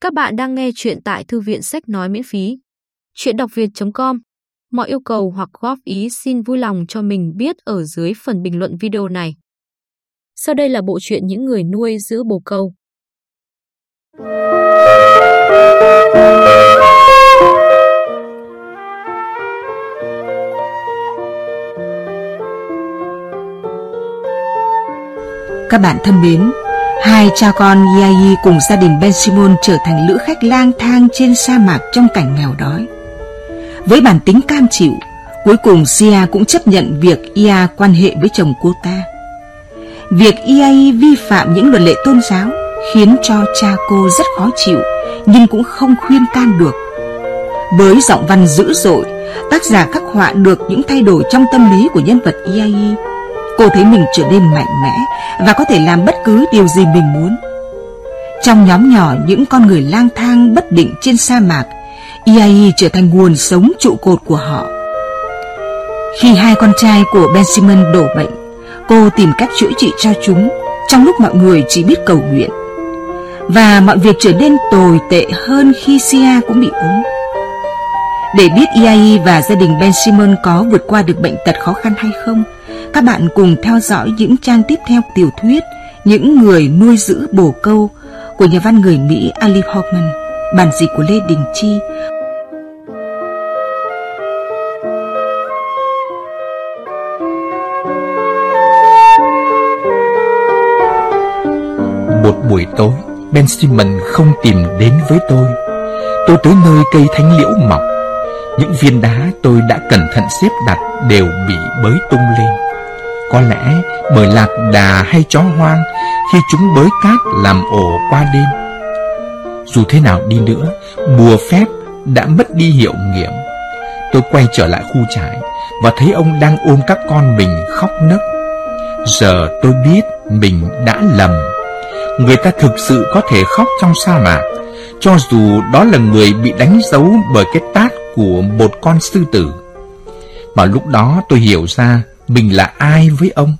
Các bạn đang nghe chuyện tại thư viện sách nói miễn phí. Chuyện đọc việt.com Mọi yêu cầu hoặc góp ý xin vui lòng cho mình biết ở dưới phần bình luận video này. Sau đây là bộ truyện những người nuôi giữ bồ câu. Các bạn thân mến, hai cha con Yai cùng gia đình Ben Simon trở thành lữ khách lang thang trên sa mạc trong cảnh nghèo đói. Với bản tính cam chịu, cuối cùng Sia cũng chấp nhận việc Ia quan hệ với chồng cô ta. Việc Yai vi phạm những luật lệ tôn giáo khiến cho cha cô rất khó chịu, nhưng cũng không khuyên can được. Với giọng văn dữ dội, tác giả khắc họa được những thay đổi trong tâm lý của nhân vật Iai cô thấy mình trở nên mạnh mẽ và có thể làm bất cứ điều gì mình muốn. Trong nhóm nhỏ những con người lang thang bất định trên sa mạc, Iai trở thành nguồn sống trụ cột của họ. Khi hai con trai của Ben Simon đổ bệnh, cô tìm cách chữa trị cho chúng trong lúc mọi người chỉ biết cầu nguyện. Và mọi việc trở nên tồi tệ hơn khi Sia cũng bị ốm. Để biết Iai và gia đình Ben Simon có vượt qua được bệnh tật khó khăn hay không, các bạn cùng theo dõi những trang tiếp theo tiểu thuyết Những người nuôi giữ bồ câu của nhà văn người Mỹ Ali Hoffman, bản dịch của Lê Đình Chi. Một buổi tối, Ben Simon không tìm đến với tôi. Tôi tới nơi cây thánh liễu mọc. Những viên đá tôi đã cẩn thận xếp đặt đều bị bới tung lên. Có lẽ bởi lạc đà hay chó hoang Khi chúng bới cát làm ổ qua đêm. Dù thế nào đi nữa, Bùa phép đã mất đi hiệu nghiệm. Tôi quay trở lại khu trại Và thấy ông đang ôm các con mình khóc nấc. Giờ tôi biết mình đã lầm. Người ta thực sự có thể khóc trong sa mạc, Cho dù đó là người bị đánh dấu bởi cái tát của một con sư tử. Và lúc đó tôi hiểu ra mình là ai với ông.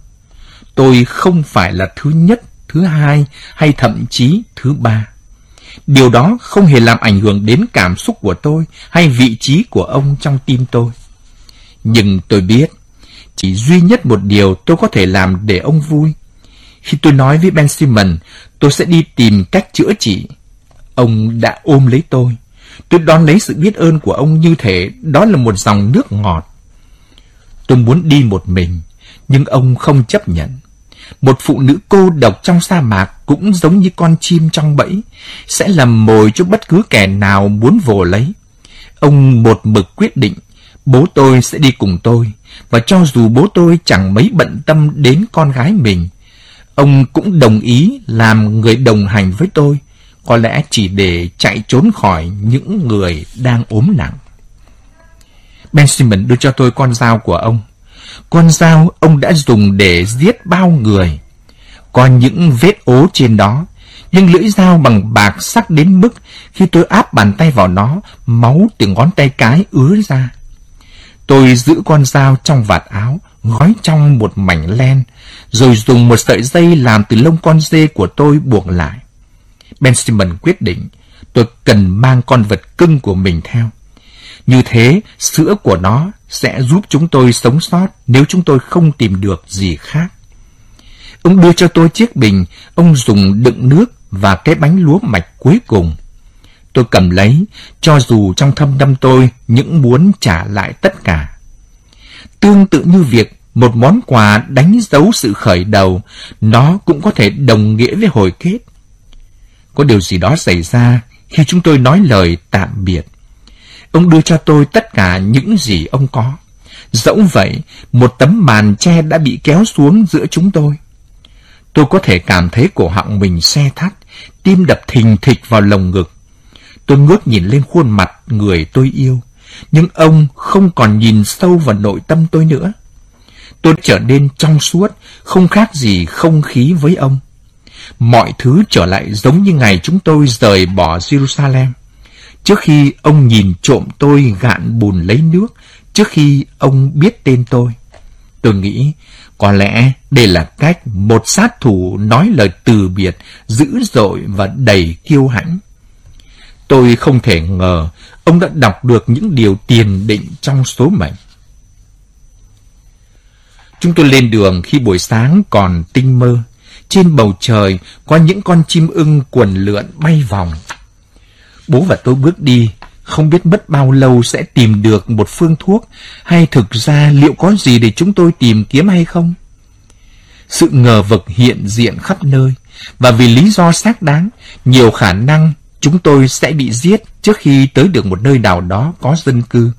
Tôi không phải là thứ nhất, thứ hai hay thậm chí thứ ba. Điều đó không hề làm ảnh hưởng đến cảm xúc của tôi hay vị trí của ông trong tim tôi. Nhưng tôi biết, chỉ duy nhất một điều tôi có thể làm để ông vui. Khi tôi nói với Ben Simon, tôi sẽ đi tìm cách chữa trị. Ông đã ôm lấy tôi. Tôi đón lấy sự biết ơn của ông như thể đó là một dòng nước ngọt. Tôi muốn đi một mình, nhưng ông không chấp nhận. Một phụ nữ cô độc trong sa mạc cũng giống như con chim trong bẫy, sẽ làm mồi cho bất cứ kẻ nào muốn vồ lấy. Ông một mực quyết định, bố tôi sẽ đi cùng tôi, và cho dù bố tôi chẳng mấy bận tâm đến con gái mình, ông cũng đồng ý làm người đồng hành với tôi, có lẽ chỉ để chạy trốn khỏi những người đang ốm nặng. Benjamin đưa cho tôi con dao của ông. Con dao ông đã dùng để giết bao người. Có những vết ố trên đó, nhưng lưỡi dao bằng bạc sắc đến mức khi tôi áp bàn tay vào nó, máu từ ngón tay cái ứa ra. Tôi giữ con dao trong vạt áo, gói trong một mảnh len, rồi dùng một sợi dây làm từ lông con dê của tôi buộc lại. Ben Simon quyết định tôi cần mang con vật cưng của mình theo. Như thế, sữa của nó sẽ giúp chúng tôi sống sót nếu chúng tôi không tìm được gì khác. Ông đưa cho tôi chiếc bình, ông dùng đựng nước và cái bánh lúa mạch cuối cùng. Tôi cầm lấy, cho dù trong thâm tâm tôi những muốn trả lại tất cả. Tương tự như việc một món quà đánh dấu sự khởi đầu, nó cũng có thể đồng nghĩa với hồi kết. Có điều gì đó xảy ra khi chúng tôi nói lời tạm biệt. Ông đưa cho tôi tất cả những gì ông có. Dẫu vậy, một tấm màn che đã bị kéo xuống giữa chúng tôi. Tôi có thể cảm thấy cổ họng mình xe thắt, tim đập thình thịch vào lồng ngực. Tôi ngước nhìn lên khuôn mặt người tôi yêu, nhưng ông không còn nhìn sâu vào nội tâm tôi nữa. Tôi trở nên trong suốt, không khác gì không khí với ông. Mọi thứ trở lại giống như ngày chúng tôi rời bỏ Jerusalem. Trước khi ông nhìn trộm tôi gạn bùn lấy nước, trước khi ông biết tên tôi. Tôi nghĩ có lẽ đây là cách một sát thủ nói lời từ biệt dữ dội và đầy kiêu hãnh. Tôi không thể ngờ ông đã đọc được những điều tiền định trong số mệnh. Chúng tôi lên đường khi buổi sáng còn tinh mơ. Trên bầu trời có những con chim ưng quần lượn bay vòng. Bố và tôi bước đi, không biết mất bao lâu sẽ tìm được một phương thuốc, hay thực ra liệu có gì để chúng tôi tìm kiếm hay không? Sự ngờ vực hiện diện khắp nơi, và vì lý do xác đáng, nhiều khả năng chúng tôi sẽ bị giết trước khi tới được một nơi nào đó có dân cư.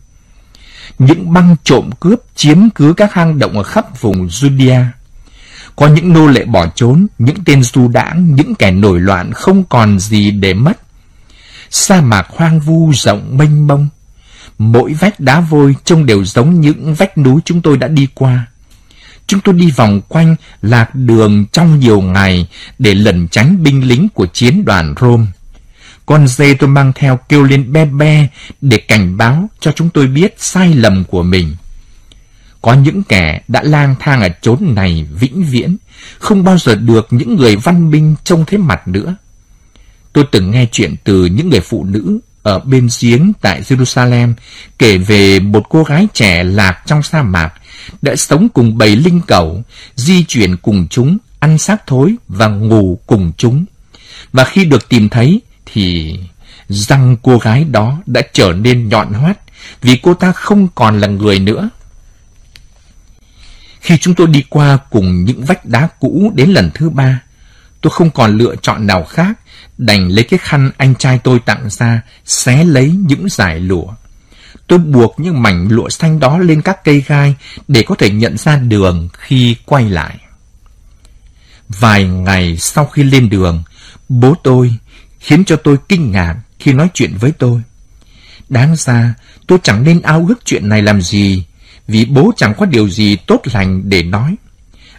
Những băng trộm cướp chiếm cứ các hang động ở khắp vùng Judea. Có những nô lệ bỏ trốn, những tên du đãng, những kẻ nổi loạn không còn gì để mất. Sa mạc hoang vu rộng mênh mông. Mỗi vách đá vôi trông đều giống những vách núi chúng tôi đã đi qua. Chúng tôi đi vòng quanh lạc đường trong nhiều ngày để lẩn tránh binh lính của chiến đoàn Rome. Con dê tôi mang theo kêu lên be be để cảnh báo cho chúng tôi biết sai lầm của mình. Có những kẻ đã lang thang ở chốn này vĩnh viễn, không bao giờ được những người văn minh trông thấy mặt nữa. Tôi từng nghe chuyện từ những người phụ nữ ở bên giếng tại Jerusalem kể về một cô gái trẻ lạc trong sa mạc, đã sống cùng bầy linh cầu, di chuyển cùng chúng, ăn xác thối và ngủ cùng chúng. Và khi được tìm thấy thì răng cô gái đó đã trở nên nhọn hoắt vì cô ta không còn là người nữa. Khi chúng tôi đi qua cùng những vách đá cũ đến lần thứ ba, tôi không còn lựa chọn nào khác, đành lấy cái khăn anh trai tôi tặng ra, xé lấy những dải lụa. Tôi buộc những mảnh lụa xanh đó lên các cây gai để có thể nhận ra đường khi quay lại. Vài ngày sau khi lên đường, bố tôi khiến cho tôi kinh ngạc khi nói chuyện với tôi. Đáng ra, tôi chẳng nên ao ước chuyện này làm gì, vì bố chẳng có điều gì tốt lành để nói.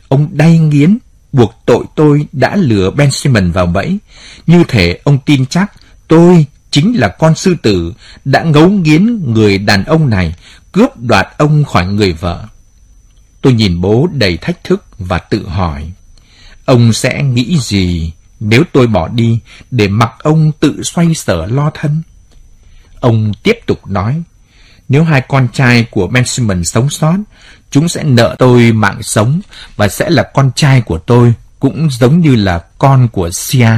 Ông đay nghiến, buộc tội tôi đã lừa Ben Simon vào bẫy. Như thể ông tin chắc tôi chính là con sư tử đã ngấu nghiến người đàn ông này, cướp đoạt ông khỏi người vợ. Tôi nhìn bố đầy thách thức và tự hỏi, ông sẽ nghĩ gì nếu tôi bỏ đi để mặc ông tự xoay sở lo thân. Ông tiếp tục nói, nếu hai con trai của Benjamin sống sót, chúng sẽ nợ tôi mạng sống và sẽ là con trai của tôi, cũng giống như là con của Sia.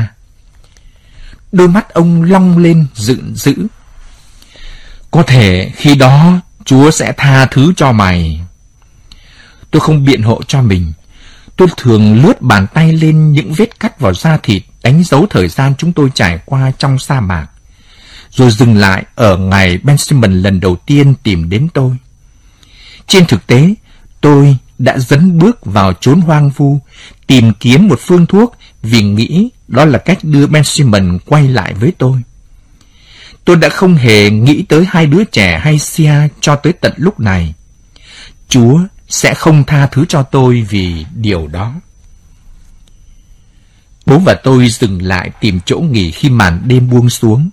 Đôi mắt ông long lên dựng dữ. Có thể khi đó Chúa sẽ tha thứ cho mày. Tôi không biện hộ cho mình, Tôi thường lướt bàn tay lên những vết cắt vào da thịt, đánh dấu thời gian chúng tôi trải qua trong sa mạc. Rồi dừng lại ở ngày Ben lần đầu tiên tìm đến tôi. Trên thực tế, tôi đã dấn bước vào chốn hoang vu, tìm kiếm một phương thuốc vì nghĩ đó là cách đưa Ben quay lại với tôi. Tôi đã không hề nghĩ tới hai đứa trẻ hay Sia cho tới tận lúc này. Chúa sẽ không tha thứ cho tôi vì điều đó. Bố và tôi dừng lại tìm chỗ nghỉ khi màn đêm buông xuống.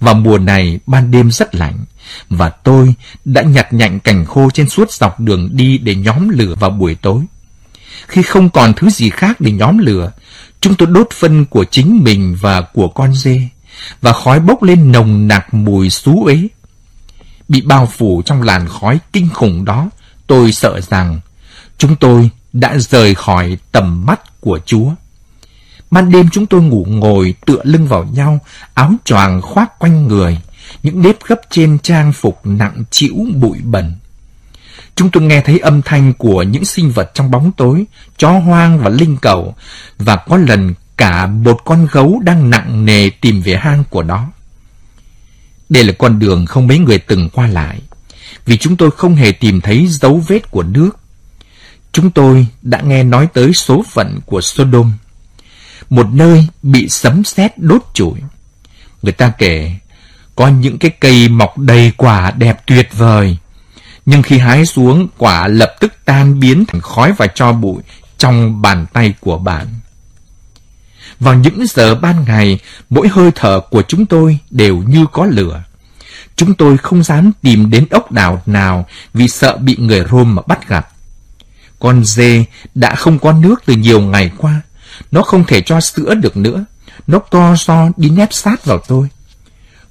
Vào mùa này, ban đêm rất lạnh, và tôi đã nhặt nhạnh cành khô trên suốt dọc đường đi để nhóm lửa vào buổi tối. Khi không còn thứ gì khác để nhóm lửa, chúng tôi đốt phân của chính mình và của con dê, và khói bốc lên nồng nặc mùi xú uế. Bị bao phủ trong làn khói kinh khủng đó, Tôi sợ rằng chúng tôi đã rời khỏi tầm mắt của Chúa. Ban đêm chúng tôi ngủ ngồi tựa lưng vào nhau, áo choàng khoác quanh người, những nếp gấp trên trang phục nặng chịu bụi bẩn. Chúng tôi nghe thấy âm thanh của những sinh vật trong bóng tối, chó hoang và linh cầu, và có lần cả một con gấu đang nặng nề tìm về hang của nó. Đây là con đường không mấy người từng qua lại vì chúng tôi không hề tìm thấy dấu vết của nước. Chúng tôi đã nghe nói tới số phận của Sodom, một nơi bị sấm sét đốt trụi. Người ta kể có những cái cây mọc đầy quả đẹp tuyệt vời, nhưng khi hái xuống quả lập tức tan biến thành khói và cho bụi trong bàn tay của bạn. Vào những giờ ban ngày, mỗi hơi thở của chúng tôi đều như có lửa. Chúng tôi không dám tìm đến ốc đảo nào vì sợ bị người Rome mà bắt gặp. Con dê đã không có nước từ nhiều ngày qua. Nó không thể cho sữa được nữa. Nó to do đi nép sát vào tôi.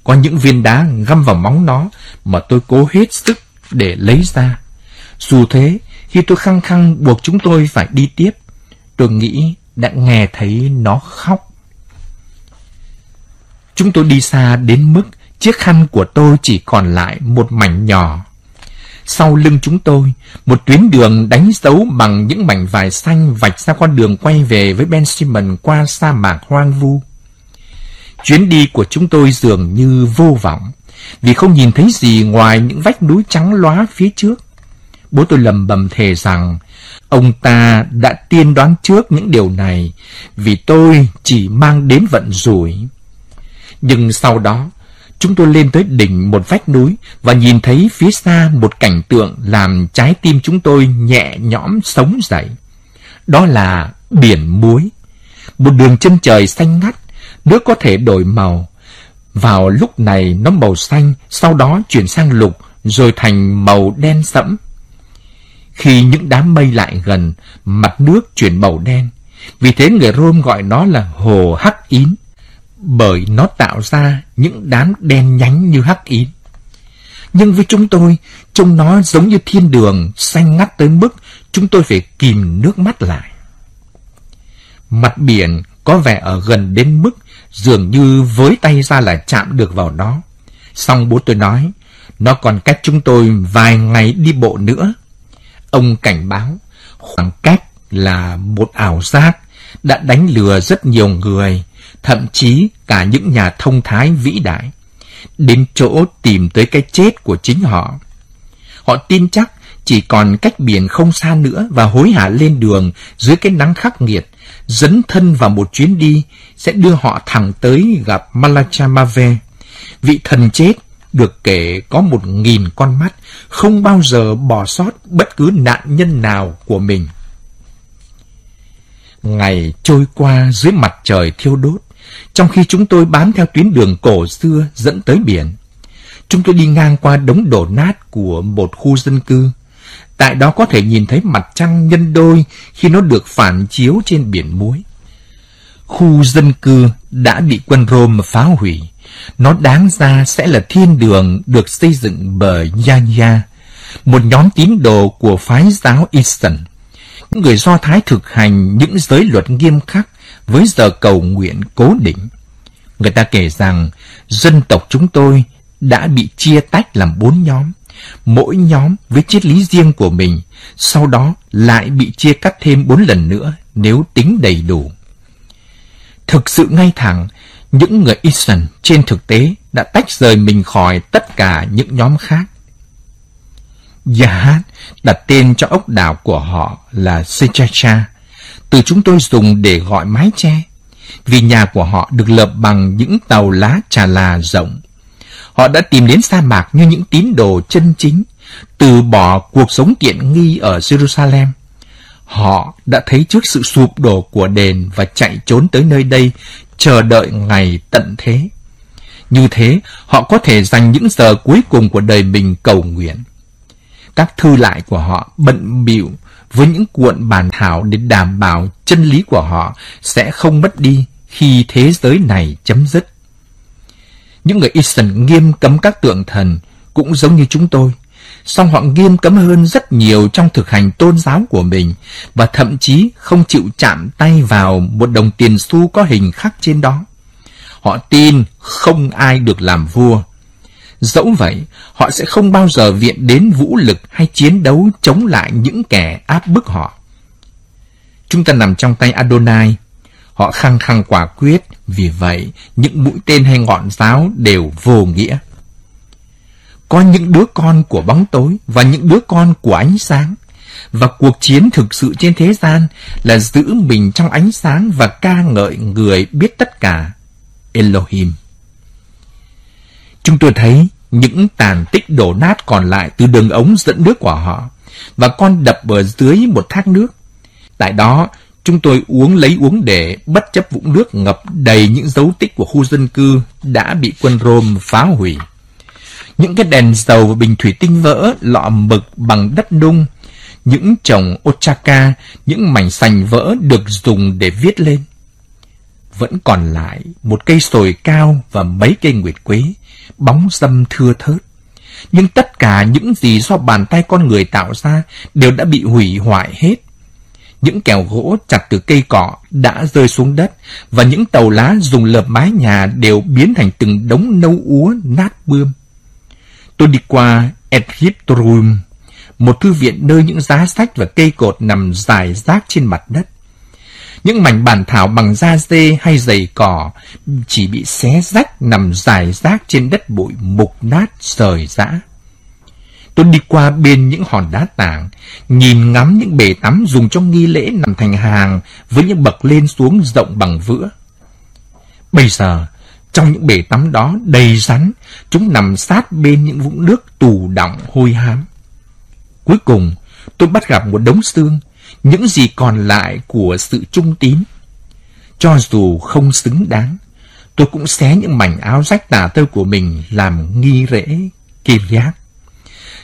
có những viên đá găm vào móng nó mà tôi cố hết sức để lấy ra. Dù thế, khi tôi khăng khăng buộc chúng tôi phải đi tiếp, tôi nghĩ đã nghe thấy nó khóc. Chúng tôi đi xa đến mức chiếc khăn của tôi chỉ còn lại một mảnh nhỏ. Sau lưng chúng tôi, một tuyến đường đánh dấu bằng những mảnh vải xanh vạch ra con đường quay về với Ben Simon qua sa mạc hoang vu. Chuyến đi của chúng tôi dường như vô vọng, vì không nhìn thấy gì ngoài những vách núi trắng lóa phía trước. Bố tôi lầm bầm thề rằng ông ta đã tiên đoán trước những điều này vì tôi chỉ mang đến vận rủi. Nhưng sau đó, chúng tôi lên tới đỉnh một vách núi và nhìn thấy phía xa một cảnh tượng làm trái tim chúng tôi nhẹ nhõm sống dậy. Đó là biển muối. Một đường chân trời xanh ngắt, nước có thể đổi màu. Vào lúc này nó màu xanh, sau đó chuyển sang lục, rồi thành màu đen sẫm. Khi những đám mây lại gần, mặt nước chuyển màu đen. Vì thế người Rome gọi nó là hồ hắc ín, bởi nó tạo ra những đám đen nhánh như hắc yến. Nhưng với chúng tôi, trông nó giống như thiên đường, xanh ngắt tới mức chúng tôi phải kìm nước mắt lại. Mặt biển có vẻ ở gần đến mức dường như với tay ra là chạm được vào nó. Xong bố tôi nói, nó còn cách chúng tôi vài ngày đi bộ nữa. Ông cảnh báo, khoảng cách là một ảo giác đã đánh lừa rất nhiều người, thậm chí cả những nhà thông thái vĩ đại, đến chỗ tìm tới cái chết của chính họ. Họ tin chắc chỉ còn cách biển không xa nữa và hối hả lên đường dưới cái nắng khắc nghiệt, dấn thân vào một chuyến đi sẽ đưa họ thẳng tới gặp Malachamave, vị thần chết được kể có một nghìn con mắt, không bao giờ bỏ sót bất cứ nạn nhân nào của mình. Ngày trôi qua dưới mặt trời thiêu đốt, trong khi chúng tôi bám theo tuyến đường cổ xưa dẫn tới biển. Chúng tôi đi ngang qua đống đổ nát của một khu dân cư. Tại đó có thể nhìn thấy mặt trăng nhân đôi khi nó được phản chiếu trên biển muối. Khu dân cư đã bị quân Rome phá hủy. Nó đáng ra sẽ là thiên đường được xây dựng bởi Yanya, một nhóm tín đồ của phái giáo Eastern. Những người Do Thái thực hành những giới luật nghiêm khắc với giờ cầu nguyện cố định. Người ta kể rằng dân tộc chúng tôi đã bị chia tách làm bốn nhóm, mỗi nhóm với triết lý riêng của mình, sau đó lại bị chia cắt thêm bốn lần nữa nếu tính đầy đủ. Thực sự ngay thẳng, những người Eastern trên thực tế đã tách rời mình khỏi tất cả những nhóm khác. Yahat đặt tên cho ốc đảo của họ là Sechacha, từ chúng tôi dùng để gọi mái che, vì nhà của họ được lợp bằng những tàu lá trà là rộng. Họ đã tìm đến sa mạc như những tín đồ chân chính, từ bỏ cuộc sống tiện nghi ở Jerusalem. Họ đã thấy trước sự sụp đổ của đền và chạy trốn tới nơi đây, chờ đợi ngày tận thế. Như thế, họ có thể dành những giờ cuối cùng của đời mình cầu nguyện. Các thư lại của họ bận bịu với những cuộn bản thảo để đảm bảo chân lý của họ sẽ không mất đi khi thế giới này chấm dứt. Những người Eastern nghiêm cấm các tượng thần cũng giống như chúng tôi, song họ nghiêm cấm hơn rất nhiều trong thực hành tôn giáo của mình và thậm chí không chịu chạm tay vào một đồng tiền xu có hình khắc trên đó. Họ tin không ai được làm vua. Dẫu vậy, họ sẽ không bao giờ viện đến vũ lực hay chiến đấu chống lại những kẻ áp bức họ. Chúng ta nằm trong tay Adonai. Họ khăng khăng quả quyết, vì vậy những mũi tên hay ngọn giáo đều vô nghĩa. Có những đứa con của bóng tối và những đứa con của ánh sáng. Và cuộc chiến thực sự trên thế gian là giữ mình trong ánh sáng và ca ngợi người biết tất cả, Elohim. Chúng tôi thấy những tàn tích đổ nát còn lại từ đường ống dẫn nước của họ và con đập ở dưới một thác nước. Tại đó, chúng tôi uống lấy uống để bất chấp vũng nước ngập đầy những dấu tích của khu dân cư đã bị quân Rome phá hủy. Những cái đèn dầu và bình thủy tinh vỡ, lọ mực bằng đất nung, những chồng Ochaka, những mảnh sành vỡ được dùng để viết lên. Vẫn còn lại một cây sồi cao và mấy cây nguyệt quế, bóng dâm thưa thớt. Nhưng tất cả những gì do bàn tay con người tạo ra đều đã bị hủy hoại hết. Những kèo gỗ chặt từ cây cọ đã rơi xuống đất và những tàu lá dùng lợp mái nhà đều biến thành từng đống nâu úa nát bươm. Tôi đi qua Egyptorium, một thư viện nơi những giá sách và cây cột nằm dài rác trên mặt đất. Những mảnh bản thảo bằng da dê hay giày cỏ chỉ bị xé rách nằm dài rác trên đất bụi mục nát rời rã. Tôi đi qua bên những hòn đá tảng, nhìn ngắm những bể tắm dùng cho nghi lễ nằm thành hàng với những bậc lên xuống rộng bằng vữa. Bây giờ, trong những bể tắm đó đầy rắn, chúng nằm sát bên những vũng nước tù đọng hôi hám. Cuối cùng, tôi bắt gặp một đống xương, những gì còn lại của sự trung tín. Cho dù không xứng đáng, tôi cũng xé những mảnh áo rách tả tơi của mình làm nghi rễ giác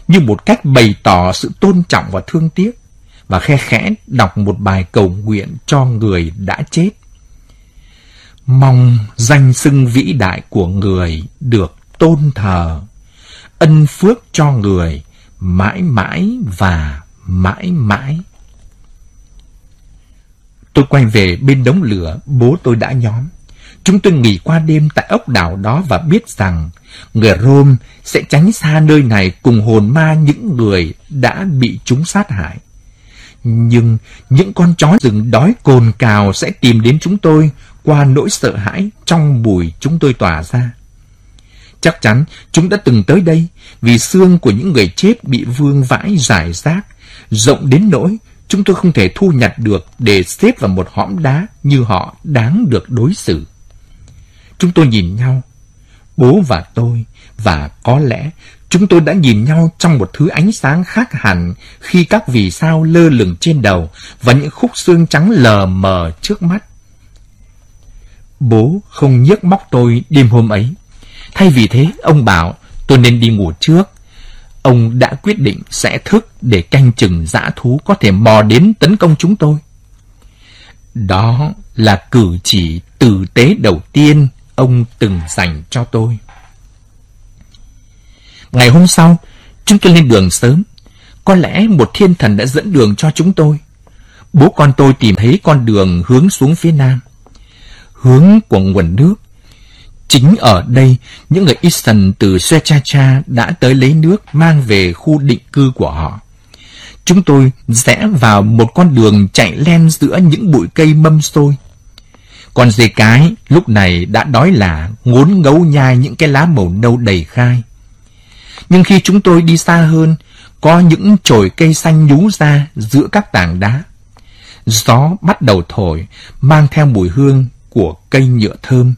như một cách bày tỏ sự tôn trọng và thương tiếc, và khe khẽ đọc một bài cầu nguyện cho người đã chết. Mong danh xưng vĩ đại của người được tôn thờ, ân phước cho người mãi mãi và mãi mãi. Tôi quay về bên đống lửa bố tôi đã nhóm. Chúng tôi nghỉ qua đêm tại ốc đảo đó và biết rằng người Rome sẽ tránh xa nơi này cùng hồn ma những người đã bị chúng sát hại. Nhưng những con chó rừng đói cồn cào sẽ tìm đến chúng tôi qua nỗi sợ hãi trong bùi chúng tôi tỏa ra. Chắc chắn chúng đã từng tới đây vì xương của những người chết bị vương vãi giải rác, rộng đến nỗi chúng tôi không thể thu nhặt được để xếp vào một hõm đá như họ đáng được đối xử. Chúng tôi nhìn nhau, bố và tôi, và có lẽ chúng tôi đã nhìn nhau trong một thứ ánh sáng khác hẳn khi các vì sao lơ lửng trên đầu và những khúc xương trắng lờ mờ trước mắt. Bố không nhấc móc tôi đêm hôm ấy. Thay vì thế, ông bảo tôi nên đi ngủ trước. Ông đã quyết định sẽ thức để canh chừng dã thú có thể mò đến tấn công chúng tôi. Đó là cử chỉ tử tế đầu tiên ông từng dành cho tôi. Ngày hôm sau, chúng tôi lên đường sớm. Có lẽ một thiên thần đã dẫn đường cho chúng tôi. Bố con tôi tìm thấy con đường hướng xuống phía nam. Hướng của nguồn nước. Chính ở đây, những người Eastern từ Suechacha đã tới lấy nước mang về khu định cư của họ. Chúng tôi rẽ vào một con đường chạy len giữa những bụi cây mâm xôi. Con dê cái lúc này đã đói là ngốn ngấu nhai những cái lá màu nâu đầy khai. Nhưng khi chúng tôi đi xa hơn, có những chồi cây xanh nhú ra giữa các tảng đá. Gió bắt đầu thổi, mang theo mùi hương của cây nhựa thơm,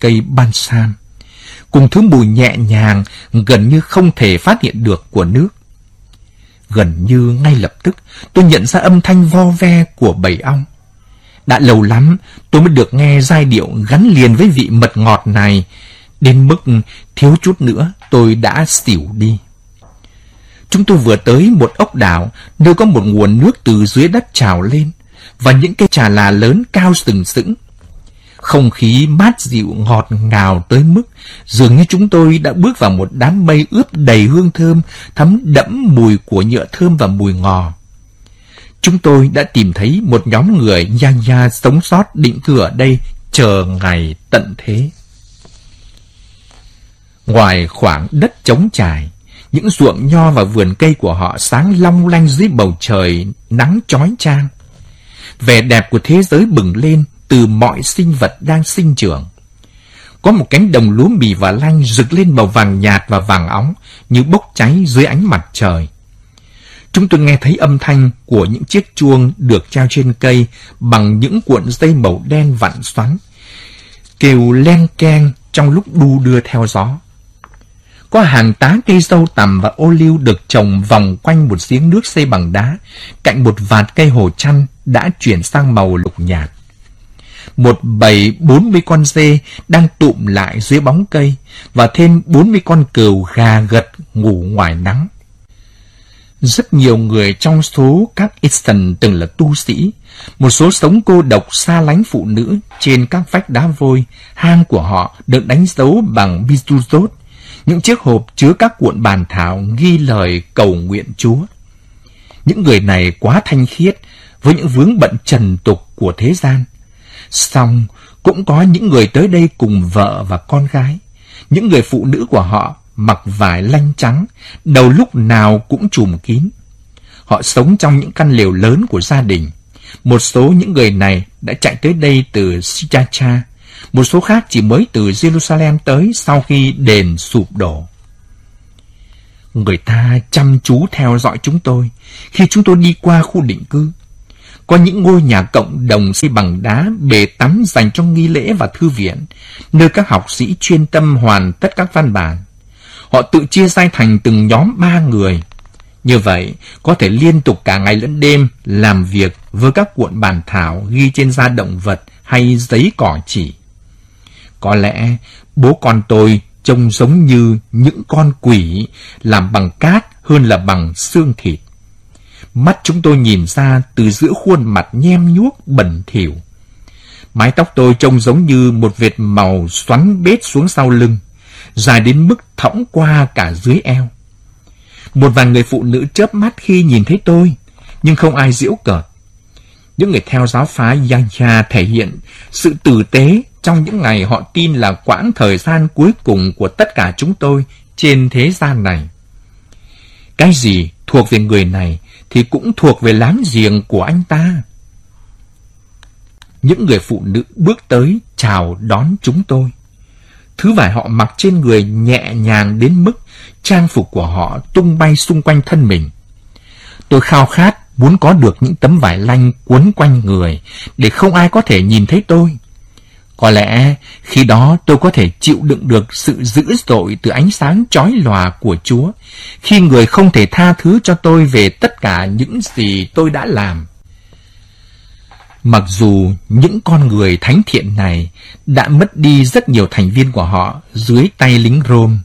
cây ban sam cùng thứ mùi nhẹ nhàng gần như không thể phát hiện được của nước. Gần như ngay lập tức, tôi nhận ra âm thanh vo ve của bầy ong. Đã lâu lắm, tôi mới được nghe giai điệu gắn liền với vị mật ngọt này, đến mức thiếu chút nữa tôi đã xỉu đi. Chúng tôi vừa tới một ốc đảo nơi có một nguồn nước từ dưới đất trào lên và những cây trà là lớn cao sừng sững. Không khí mát dịu ngọt ngào tới mức dường như chúng tôi đã bước vào một đám mây ướp đầy hương thơm, thấm đẫm mùi của nhựa thơm và mùi ngò. Chúng tôi đã tìm thấy một nhóm người nha nha sống sót định cư ở đây chờ ngày tận thế. Ngoài khoảng đất trống trải, những ruộng nho và vườn cây của họ sáng long lanh dưới bầu trời nắng chói chang. Vẻ đẹp của thế giới bừng lên từ mọi sinh vật đang sinh trưởng. Có một cánh đồng lúa mì và lanh rực lên màu vàng nhạt và vàng óng như bốc cháy dưới ánh mặt trời. Chúng tôi nghe thấy âm thanh của những chiếc chuông được treo trên cây bằng những cuộn dây màu đen vặn xoắn, kêu len keng trong lúc đu đưa theo gió. Có hàng tá cây dâu tằm và ô liu được trồng vòng quanh một giếng nước xây bằng đá, cạnh một vạt cây hồ chăn đã chuyển sang màu lục nhạt. Một bầy bốn mươi con dê đang tụm lại dưới bóng cây và thêm bốn mươi con cừu gà gật ngủ ngoài nắng. Rất nhiều người trong số các Easton từng là tu sĩ, một số sống cô độc xa lánh phụ nữ trên các vách đá vôi, hang của họ được đánh dấu bằng Bituzot những chiếc hộp chứa các cuộn bàn thảo ghi lời cầu nguyện Chúa. Những người này quá thanh khiết với những vướng bận trần tục của thế gian. Xong, cũng có những người tới đây cùng vợ và con gái. Những người phụ nữ của họ mặc vải lanh trắng, đầu lúc nào cũng trùm kín. Họ sống trong những căn lều lớn của gia đình. Một số những người này đã chạy tới đây từ Sichacha, một số khác chỉ mới từ Jerusalem tới sau khi đền sụp đổ. Người ta chăm chú theo dõi chúng tôi khi chúng tôi đi qua khu định cư. Có những ngôi nhà cộng đồng xây bằng đá, bể tắm dành cho nghi lễ và thư viện, nơi các học sĩ chuyên tâm hoàn tất các văn bản. Họ tự chia ra thành từng nhóm ba người. Như vậy, có thể liên tục cả ngày lẫn đêm làm việc với các cuộn bàn thảo ghi trên da động vật hay giấy cỏ chỉ. Có lẽ bố con tôi trông giống như những con quỷ làm bằng cát hơn là bằng xương thịt. Mắt chúng tôi nhìn ra từ giữa khuôn mặt nhem nhuốc bẩn thỉu. Mái tóc tôi trông giống như một vệt màu xoắn bết xuống sau lưng, dài đến mức thõng qua cả dưới eo. Một vài người phụ nữ chớp mắt khi nhìn thấy tôi, nhưng không ai giễu cợt. Những người theo giáo phái Yaya thể hiện sự tử tế trong những ngày họ tin là quãng thời gian cuối cùng của tất cả chúng tôi trên thế gian này. Cái gì thuộc về người này thì cũng thuộc về láng giềng của anh ta. Những người phụ nữ bước tới chào đón chúng tôi. Thứ vải họ mặc trên người nhẹ nhàng đến mức trang phục của họ tung bay xung quanh thân mình. Tôi khao khát muốn có được những tấm vải lanh quấn quanh người để không ai có thể nhìn thấy tôi. Có lẽ khi đó tôi có thể chịu đựng được sự dữ dội từ ánh sáng chói lòa của Chúa, khi người không thể tha thứ cho tôi về tất cả những gì tôi đã làm. Mặc dù những con người thánh thiện này đã mất đi rất nhiều thành viên của họ dưới tay lính Rome,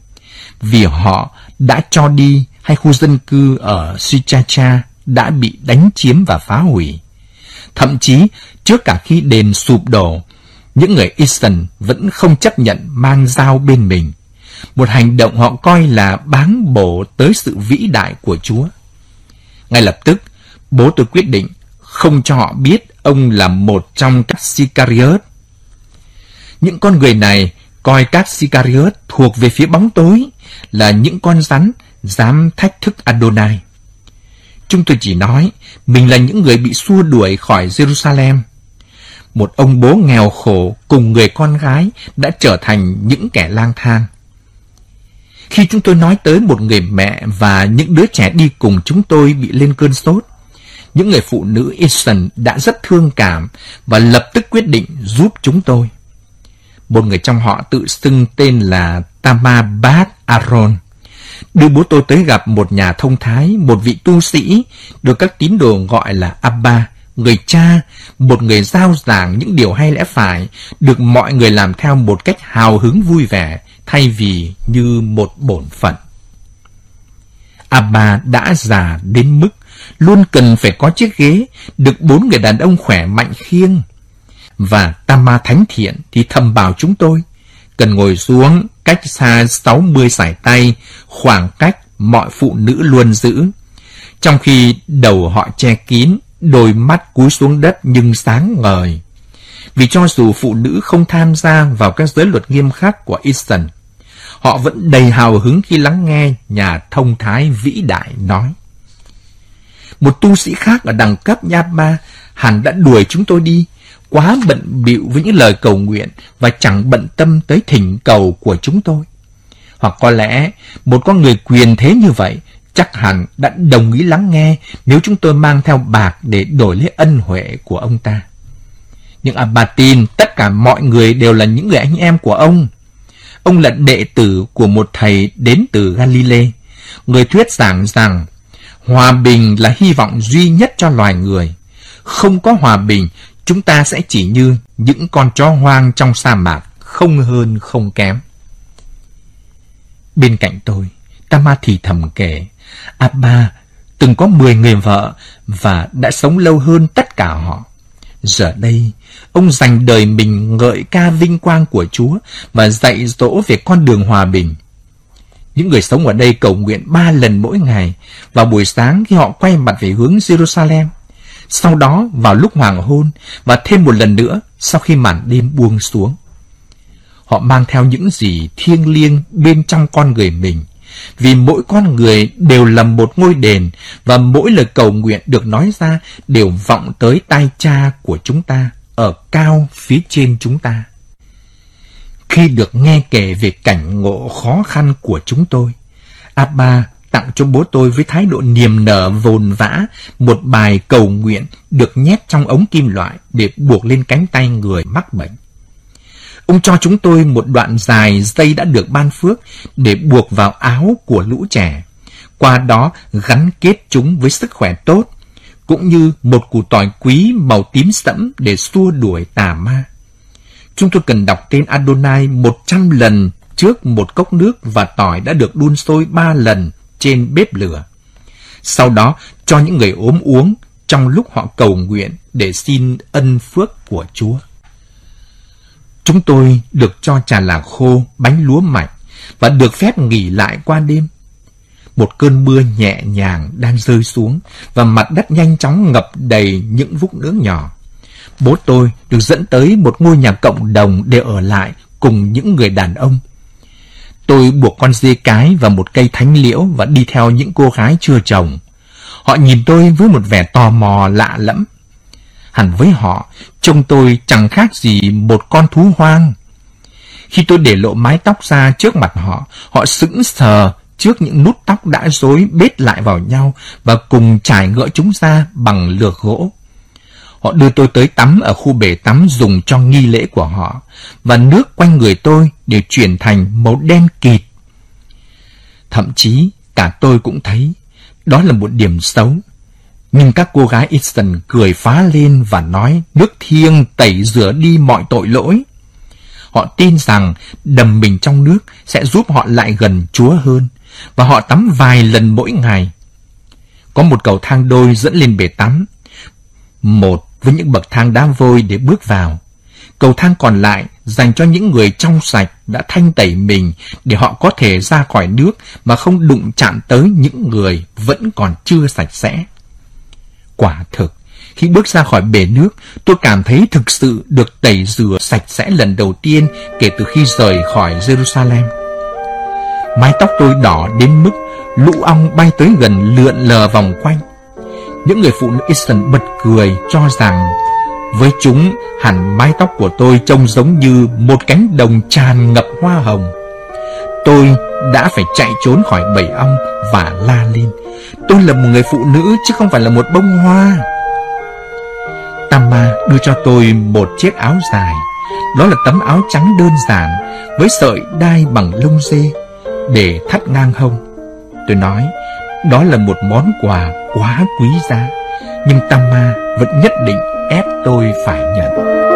vì họ đã cho đi hay khu dân cư ở Suchacha đã bị đánh chiếm và phá hủy. Thậm chí, trước cả khi đền sụp đổ, những người Easton vẫn không chấp nhận mang dao bên mình. Một hành động họ coi là báng bổ tới sự vĩ đại của Chúa. Ngay lập tức, bố tôi quyết định không cho họ biết ông là một trong các Sicariot. Những con người này coi các Sicariot thuộc về phía bóng tối, là những con rắn dám thách thức Adonai. Chúng tôi chỉ nói mình là những người bị xua đuổi khỏi Jerusalem. Một ông bố nghèo khổ cùng người con gái đã trở thành những kẻ lang thang. Khi chúng tôi nói tới một người mẹ và những đứa trẻ đi cùng chúng tôi bị lên cơn sốt, những người phụ nữ Eason đã rất thương cảm và lập tức quyết định giúp chúng tôi. Một người trong họ tự xưng tên là Tamabat Aron, đưa bố tôi tới gặp một nhà thông thái, một vị tu sĩ, được các tín đồ gọi là Abba, người cha, một người giao giảng những điều hay lẽ phải, được mọi người làm theo một cách hào hứng vui vẻ, thay vì như một bổn phận. Abba đã già đến mức luôn cần phải có chiếc ghế, được bốn người đàn ông khỏe mạnh khiêng. Và Tama Thánh Thiện thì thầm bảo chúng tôi, cần ngồi xuống cách xa 60 sải tay, khoảng cách mọi phụ nữ luôn giữ. Trong khi đầu họ che kín, đôi mắt cúi xuống đất nhưng sáng ngời. Vì cho dù phụ nữ không tham gia vào các giới luật nghiêm khắc của Easton, họ vẫn đầy hào hứng khi lắng nghe nhà thông thái vĩ đại nói. Một tu sĩ khác ở đẳng cấp Yaba hẳn đã đuổi chúng tôi đi quá bận bịu với những lời cầu nguyện và chẳng bận tâm tới thỉnh cầu của chúng tôi. Hoặc có lẽ một con người quyền thế như vậy chắc hẳn đã đồng ý lắng nghe nếu chúng tôi mang theo bạc để đổi lấy ân huệ của ông ta. Nhưng Abba tin tất cả mọi người đều là những người anh em của ông. Ông là đệ tử của một thầy đến từ Galilee, người thuyết giảng rằng hòa bình là hy vọng duy nhất cho loài người. Không có hòa bình, chúng ta sẽ chỉ như những con chó hoang trong sa mạc, không hơn không kém. Bên cạnh tôi, Tama thì thầm kể, Abba từng có 10 người vợ và đã sống lâu hơn tất cả họ. Giờ đây, ông dành đời mình ngợi ca vinh quang của Chúa và dạy dỗ về con đường hòa bình. Những người sống ở đây cầu nguyện ba lần mỗi ngày, vào buổi sáng khi họ quay mặt về hướng Jerusalem, sau đó vào lúc hoàng hôn và thêm một lần nữa sau khi màn đêm buông xuống. Họ mang theo những gì thiêng liêng bên trong con người mình, vì mỗi con người đều là một ngôi đền và mỗi lời cầu nguyện được nói ra đều vọng tới tai cha của chúng ta ở cao phía trên chúng ta. Khi được nghe kể về cảnh ngộ khó khăn của chúng tôi, Abba tặng cho bố tôi với thái độ niềm nở vồn vã một bài cầu nguyện được nhét trong ống kim loại để buộc lên cánh tay người mắc bệnh. Ông cho chúng tôi một đoạn dài dây đã được ban phước để buộc vào áo của lũ trẻ. Qua đó gắn kết chúng với sức khỏe tốt, cũng như một củ tỏi quý màu tím sẫm để xua đuổi tà ma. Chúng tôi cần đọc tên Adonai 100 lần trước một cốc nước và tỏi đã được đun sôi ba lần trên bếp lửa. Sau đó cho những người ốm uống trong lúc họ cầu nguyện để xin ân phước của Chúa. Chúng tôi được cho trà là khô, bánh lúa mạch và được phép nghỉ lại qua đêm. Một cơn mưa nhẹ nhàng đang rơi xuống và mặt đất nhanh chóng ngập đầy những vũng nước nhỏ. Bố tôi được dẫn tới một ngôi nhà cộng đồng để ở lại cùng những người đàn ông. Tôi buộc con dê cái và một cây thánh liễu và đi theo những cô gái chưa chồng. Họ nhìn tôi với một vẻ tò mò lạ lẫm. Hẳn với họ, trông tôi chẳng khác gì một con thú hoang. Khi tôi để lộ mái tóc ra trước mặt họ, họ sững sờ trước những nút tóc đã rối bết lại vào nhau và cùng trải ngỡ chúng ra bằng lược gỗ. Họ đưa tôi tới tắm ở khu bể tắm dùng cho nghi lễ của họ, và nước quanh người tôi đều chuyển thành màu đen kịt. Thậm chí cả tôi cũng thấy đó là một điểm xấu. Nhưng các cô gái Easton cười phá lên và nói nước thiêng tẩy rửa đi mọi tội lỗi. Họ tin rằng đầm mình trong nước sẽ giúp họ lại gần Chúa hơn, và họ tắm vài lần mỗi ngày. Có một cầu thang đôi dẫn lên bể tắm. Một với những bậc thang đá vôi để bước vào. Cầu thang còn lại dành cho những người trong sạch đã thanh tẩy mình để họ có thể ra khỏi nước mà không đụng chạm tới những người vẫn còn chưa sạch sẽ. Quả thực, khi bước ra khỏi bể nước, tôi cảm thấy thực sự được tẩy rửa sạch sẽ lần đầu tiên kể từ khi rời khỏi Jerusalem. Mái tóc tôi đỏ đến mức lũ ong bay tới gần lượn lờ vòng quanh. Những người phụ nữ Eastern bật cười cho rằng với chúng hẳn mái tóc của tôi trông giống như một cánh đồng tràn ngập hoa hồng. Tôi đã phải chạy trốn khỏi bầy ong và la lên. Tôi là một người phụ nữ chứ không phải là một bông hoa. Tama đưa cho tôi một chiếc áo dài. Đó là tấm áo trắng đơn giản với sợi đai bằng lông dê để thắt ngang hông. Tôi nói, đó là một món quà quá quý giá, nhưng Tama vẫn nhất định ép tôi phải nhận.